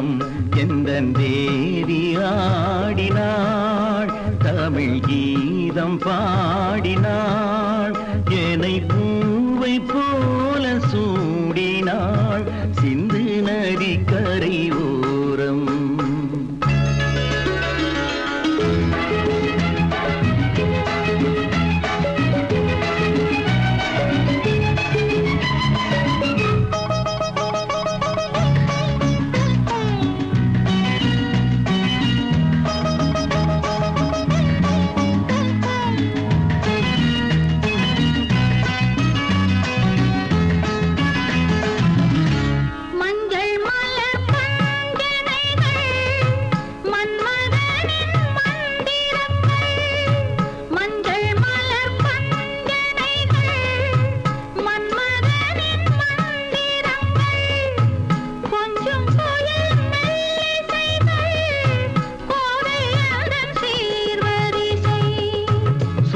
தேசம் எந்த தேதி ஆடினாள்? தமிழ் கீதம் பாடினாள். என்னை பூவை போல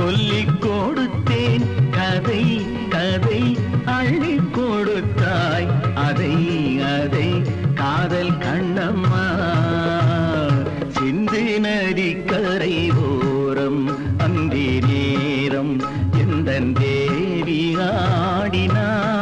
சொல்லிக் கொடுத்தேன். கதை கதை அள்ளி கொடுத்தாய். அதை அதை காதல் கண்ணம்மா. சிந்து நதி கரை ஓரம் அந்தி நேரம் எந்த தேவி ஆடினார்.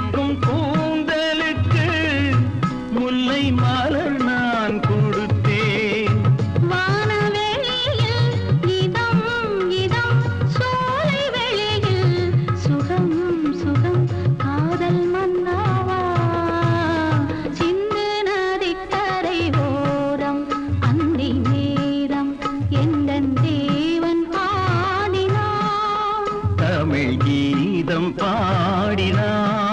நிற்கும் கூந்தலுக்கு முல்லை மலர் நான் கொடுத்தேன். இதம் இதம் சோலை வெளியில் சுகம் சுகம் காதல் மன்னாவா? சிந்து நதிக்கரை ஓரம் அந்தி நேரம் எந்த தேவன் பாடினான்? தமிழ் கீதம் பாடினான்.